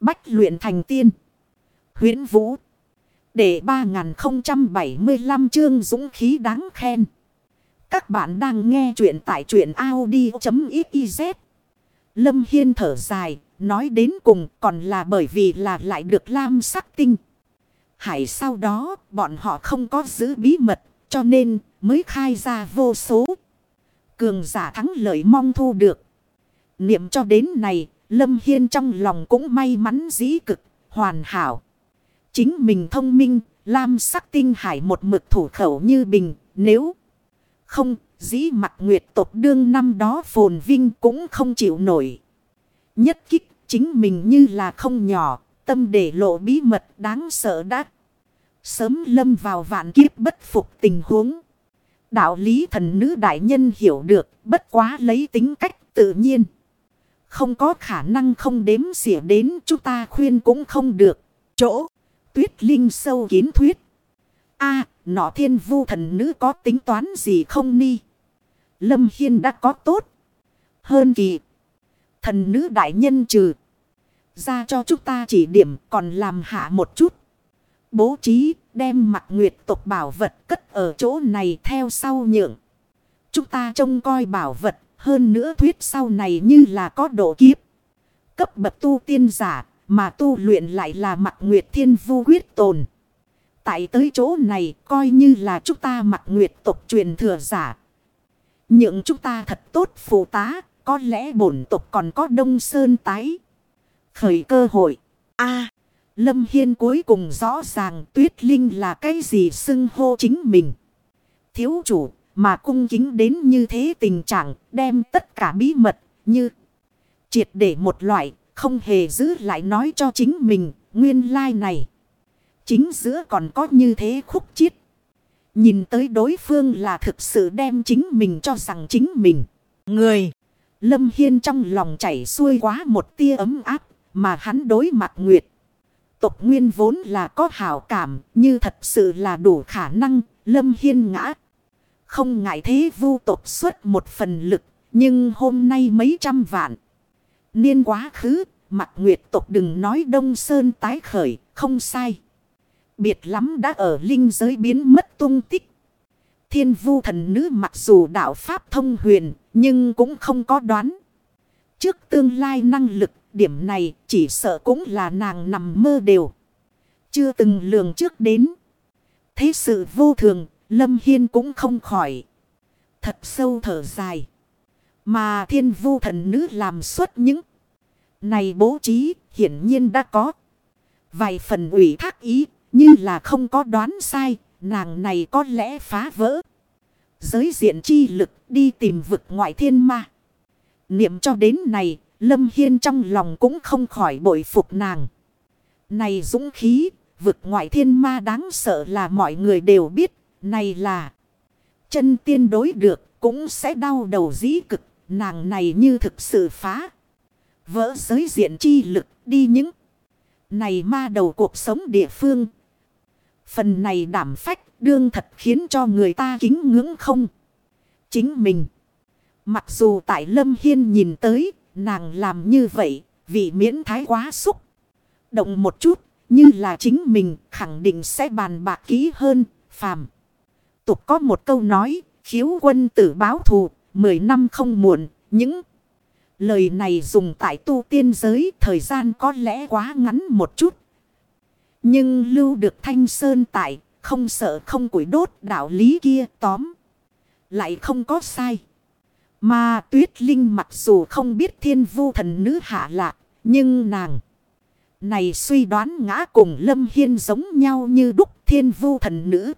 Bách luyện thành tiên. huyễn Vũ. Để 3075 chương dũng khí đáng khen. Các bạn đang nghe truyện tại truyện Audi.xyz. Lâm Hiên thở dài, nói đến cùng còn là bởi vì là lại được lam sắc tinh. Hải sau đó bọn họ không có giữ bí mật cho nên mới khai ra vô số. Cường giả thắng lợi mong thu được. Niệm cho đến này, Lâm Hiên trong lòng cũng may mắn dĩ cực, hoàn hảo. Chính mình thông minh, lam sắc tinh hải một mực thủ khẩu như bình, nếu không, dĩ mặt nguyệt tộc đương năm đó phồn vinh cũng không chịu nổi. Nhất kích, chính mình như là không nhỏ, tâm để lộ bí mật đáng sợ đắc. Sớm lâm vào vạn kiếp bất phục tình huống. Đạo lý thần nữ đại nhân hiểu được, bất quá lấy tính cách tự nhiên. Không có khả năng không đếm xỉa đến chúng ta khuyên cũng không được. Chỗ, tuyết linh sâu kiến thuyết. a nọ thiên vu thần nữ có tính toán gì không ni? Lâm Hiên đã có tốt. Hơn kỳ. Thần nữ đại nhân trừ. Ra cho chúng ta chỉ điểm còn làm hạ một chút. Bố trí đem mặt nguyệt tộc bảo vật cất ở chỗ này theo sau nhượng. Chúng ta trông coi bảo vật hơn nữa thuyết sau này như là có độ kiếp. Cấp bậc tu tiên giả mà tu luyện lại là mặt nguyệt thiên vu quyết tồn. Tại tới chỗ này coi như là chúng ta mặt nguyệt tộc truyền thừa giả. những chúng ta thật tốt phụ tá, có lẽ bổn tộc còn có đông sơn tái. Khởi cơ hội. a Lâm Hiên cuối cùng rõ ràng tuyết linh là cái gì xưng hô chính mình. Thiếu chủ mà cung kính đến như thế tình trạng, đem tất cả bí mật như triệt để một loại, không hề giữ lại nói cho chính mình, nguyên lai này. Chính giữa còn có như thế khúc chiết. Nhìn tới đối phương là thực sự đem chính mình cho rằng chính mình. Người. Lâm Hiên trong lòng chảy xuôi quá một tia ấm áp. Mà hắn đối mặt Nguyệt. Tộc nguyên vốn là có hảo cảm. Như thật sự là đủ khả năng. Lâm Hiên ngã. Không ngại thế vu tộc xuất một phần lực. Nhưng hôm nay mấy trăm vạn. Niên quá khứ. Mặt Nguyệt tộc đừng nói Đông Sơn tái khởi. Không sai biệt lắm đã ở linh giới biến mất tung tích. Thiên vu thần nữ mặc dù đạo Pháp thông huyền, nhưng cũng không có đoán. Trước tương lai năng lực, điểm này chỉ sợ cũng là nàng nằm mơ đều. Chưa từng lường trước đến. Thế sự vô thường, Lâm Hiên cũng không khỏi. Thật sâu thở dài. Mà thiên vu thần nữ làm suốt những này bố trí hiển nhiên đã có. Vài phần ủy thác ý như là không có đoán sai, nàng này có lẽ phá vỡ. Giới diện chi lực đi tìm vực ngoại thiên ma. Niệm cho đến này, Lâm Hiên trong lòng cũng không khỏi bội phục nàng. Này dũng khí, vực ngoại thiên ma đáng sợ là mọi người đều biết, này là chân tiên đối được, cũng sẽ đau đầu dĩ cực, nàng này như thực sự phá. Vỡ giới diện chi lực đi những này ma đầu cuộc sống địa phương Phần này đảm phách đương thật khiến cho người ta kính ngưỡng không. Chính mình. Mặc dù tại Lâm Hiên nhìn tới, nàng làm như vậy, vì miễn thái quá xúc. Động một chút, như là chính mình khẳng định sẽ bàn bạc kỹ hơn, phàm. Tục có một câu nói, khiếu quân tử báo thù, mười năm không muộn, những lời này dùng tại tu tiên giới thời gian có lẽ quá ngắn một chút. Nhưng lưu được thanh sơn tại, không sợ không củi đốt đạo lý kia tóm. Lại không có sai. Mà tuyết linh mặc dù không biết thiên vu thần nữ hạ lạc, nhưng nàng này suy đoán ngã cùng lâm hiên giống nhau như đúc thiên vu thần nữ.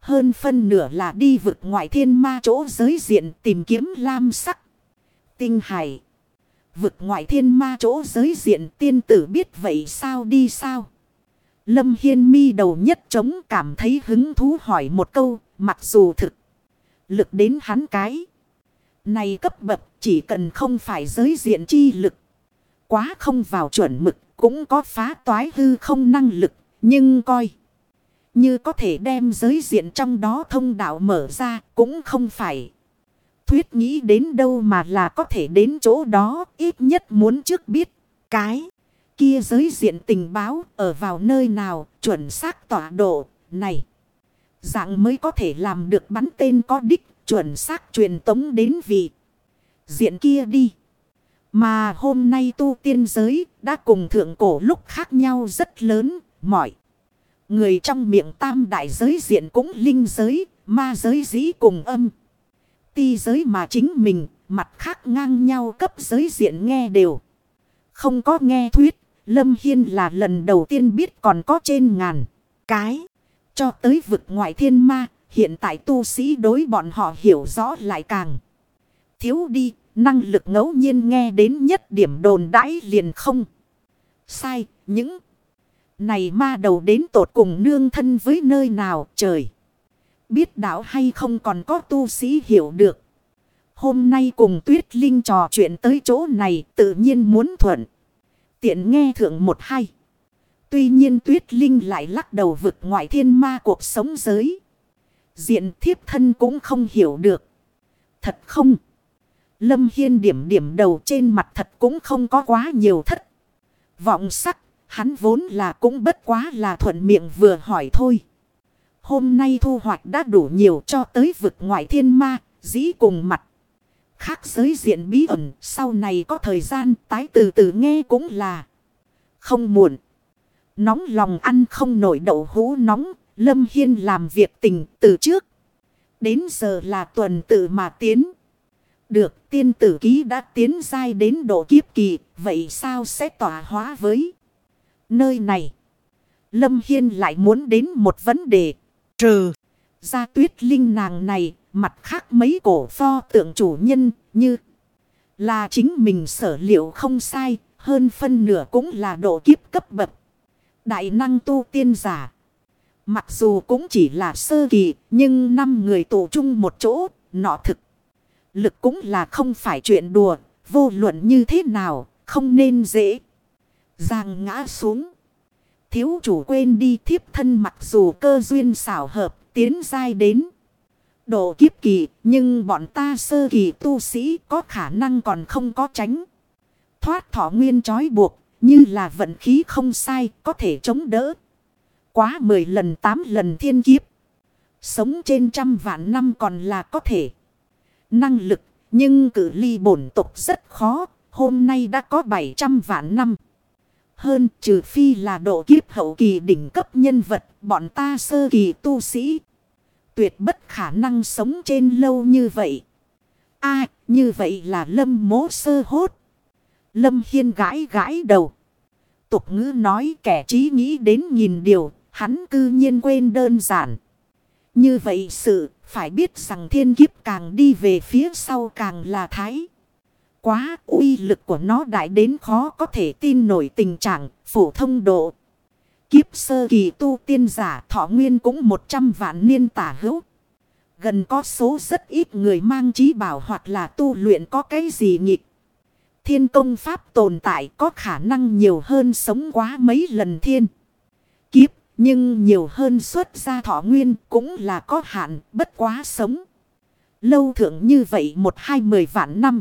Hơn phân nửa là đi vực ngoại thiên ma chỗ giới diện tìm kiếm lam sắc. Tinh hải. Vực ngoại thiên ma chỗ giới diện tiên tử biết vậy sao đi sao? Lâm Hiên mi đầu nhất trống cảm thấy hứng thú hỏi một câu, mặc dù thực. Lực đến hắn cái. Này cấp bậc chỉ cần không phải giới diện chi lực. Quá không vào chuẩn mực, cũng có phá toái hư không năng lực, nhưng coi. Như có thể đem giới diện trong đó thông đạo mở ra, cũng không phải. Thuyết nghĩ đến đâu mà là có thể đến chỗ đó, ít nhất muốn trước biết. Cái kia giới diện tình báo ở vào nơi nào chuẩn xác tọa độ này. Dạng mới có thể làm được bắn tên có đích chuẩn xác truyền tống đến vị. Diện kia đi. Mà hôm nay tu tiên giới đã cùng thượng cổ lúc khác nhau rất lớn, mọi. Người trong miệng tam đại giới diện cũng linh giới, ma giới dĩ cùng âm. Ti giới mà chính mình, mặt khác ngang nhau cấp giới diện nghe đều. Không có nghe thuyết, Lâm Hiên là lần đầu tiên biết còn có trên ngàn cái. Cho tới vực ngoại thiên ma, hiện tại tu sĩ đối bọn họ hiểu rõ lại càng thiếu đi, năng lực ngẫu nhiên nghe đến nhất điểm đồn đãi liền không. Sai, những này ma đầu đến tột cùng nương thân với nơi nào trời. Biết đạo hay không còn có tu sĩ hiểu được. Hôm nay cùng Tuyết Linh trò chuyện tới chỗ này tự nhiên muốn thuận. Tiện nghe thượng một hai. Tuy nhiên Tuyết Linh lại lắc đầu vực ngoại thiên ma cuộc sống giới. Diện thiếp thân cũng không hiểu được. Thật không? Lâm Hiên điểm điểm đầu trên mặt thật cũng không có quá nhiều thất. Vọng sắc, hắn vốn là cũng bất quá là thuận miệng vừa hỏi thôi. Hôm nay thu hoạch đã đủ nhiều cho tới vực ngoại thiên ma, dĩ cùng mặt. Khác giới diện bí ẩn, sau này có thời gian tái từ từ nghe cũng là không muộn. Nóng lòng ăn không nổi đậu hũ nóng, Lâm Hiên làm việc tình từ trước. Đến giờ là tuần tự mà tiến. Được tiên tử ký đã tiến dai đến độ kiếp kỳ, vậy sao sẽ tỏa hóa với nơi này? Lâm Hiên lại muốn đến một vấn đề. Trừ ra tuyết linh nàng này, mặt khác mấy cổ pho tượng chủ nhân như là chính mình sở liệu không sai, hơn phân nửa cũng là độ kiếp cấp bậc. Đại năng tu tiên giả. Mặc dù cũng chỉ là sơ kỳ, nhưng năm người tụ chung một chỗ, nọ thực. Lực cũng là không phải chuyện đùa, vô luận như thế nào, không nên dễ. Giang ngã xuống. Thiếu chủ quên đi thiếp thân mặc dù cơ duyên xảo hợp, tiến dai đến. Độ kiếp kỳ, nhưng bọn ta sơ kỳ tu sĩ có khả năng còn không có tránh. Thoát thọ nguyên trói buộc, như là vận khí không sai, có thể chống đỡ. Quá 10 lần 8 lần thiên kiếp. Sống trên trăm vạn năm còn là có thể. Năng lực, nhưng cử ly bổn tục rất khó, hôm nay đã có 700 vạn năm. Hơn trừ phi là độ kiếp hậu kỳ đỉnh cấp nhân vật, bọn ta sơ kỳ tu sĩ. Tuyệt bất khả năng sống trên lâu như vậy. a như vậy là lâm mố sơ hốt. Lâm Hiên gãi gãi đầu. Tục ngữ nói kẻ trí nghĩ đến nhìn điều, hắn cư nhiên quên đơn giản. Như vậy sự, phải biết rằng thiên kiếp càng đi về phía sau càng là thái. Quá uy lực của nó đại đến khó có thể tin nổi tình trạng phổ thông độ. Kiếp sơ kỳ tu tiên giả thọ nguyên cũng 100 vạn niên tả hữu. Gần có số rất ít người mang trí bảo hoặc là tu luyện có cái gì nghịch. Thiên công pháp tồn tại có khả năng nhiều hơn sống quá mấy lần thiên. Kiếp, nhưng nhiều hơn xuất ra thọ nguyên cũng là có hạn, bất quá sống. Lâu thượng như vậy một hai mười vạn năm.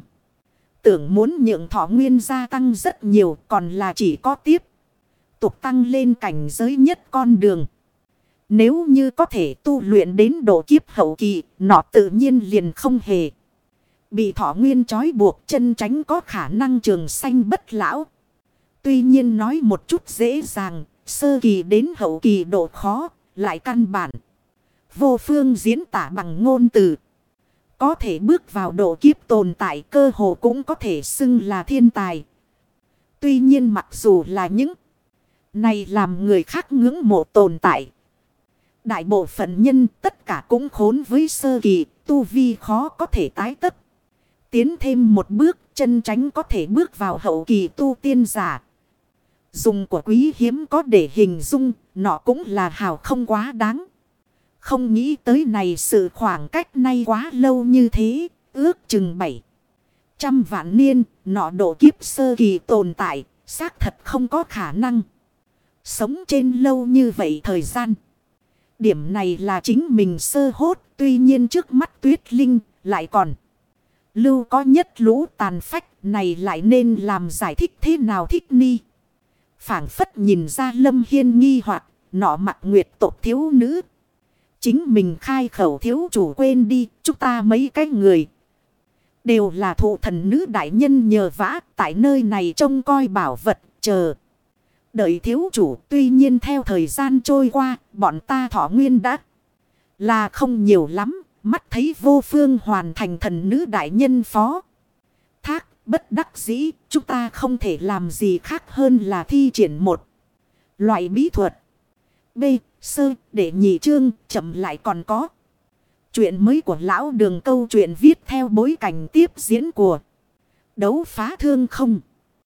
Tưởng muốn nhượng thọ nguyên gia tăng rất nhiều còn là chỉ có tiếp. Tục tăng lên cảnh giới nhất con đường. Nếu như có thể tu luyện đến độ kiếp hậu kỳ, nọ tự nhiên liền không hề. Bị thọ nguyên trói buộc chân tránh có khả năng trường sanh bất lão. Tuy nhiên nói một chút dễ dàng, sơ kỳ đến hậu kỳ độ khó, lại căn bản. Vô phương diễn tả bằng ngôn từ. Có thể bước vào độ kiếp tồn tại cơ hồ cũng có thể xưng là thiên tài. Tuy nhiên mặc dù là những này làm người khác ngưỡng mộ tồn tại. Đại bộ phận nhân tất cả cũng khốn với sơ kỳ, tu vi khó có thể tái tất. Tiến thêm một bước chân tránh có thể bước vào hậu kỳ tu tiên giả. Dùng của quý hiếm có để hình dung, nó cũng là hào không quá đáng. Không nghĩ tới này sự khoảng cách nay quá lâu như thế, ước chừng bảy. Trăm vạn niên, nọ độ kiếp sơ kỳ tồn tại, xác thật không có khả năng. Sống trên lâu như vậy thời gian. Điểm này là chính mình sơ hốt, tuy nhiên trước mắt tuyết linh lại còn. Lưu có nhất lũ tàn phách này lại nên làm giải thích thế nào thích ni. phảng phất nhìn ra lâm hiên nghi hoặc nọ mặt nguyệt tộc thiếu nữ. Chính mình khai khẩu thiếu chủ quên đi, chúng ta mấy cái người. Đều là thụ thần nữ đại nhân nhờ vã tại nơi này trông coi bảo vật, chờ. Đợi thiếu chủ tuy nhiên theo thời gian trôi qua, bọn ta thọ nguyên đã là không nhiều lắm, mắt thấy vô phương hoàn thành thần nữ đại nhân phó. Thác, bất đắc dĩ, chúng ta không thể làm gì khác hơn là thi triển một loại bí thuật. B. Sơ, để nhị chương, chậm lại còn có. Chuyện mới của lão đường câu chuyện viết theo bối cảnh tiếp diễn của đấu phá thương không.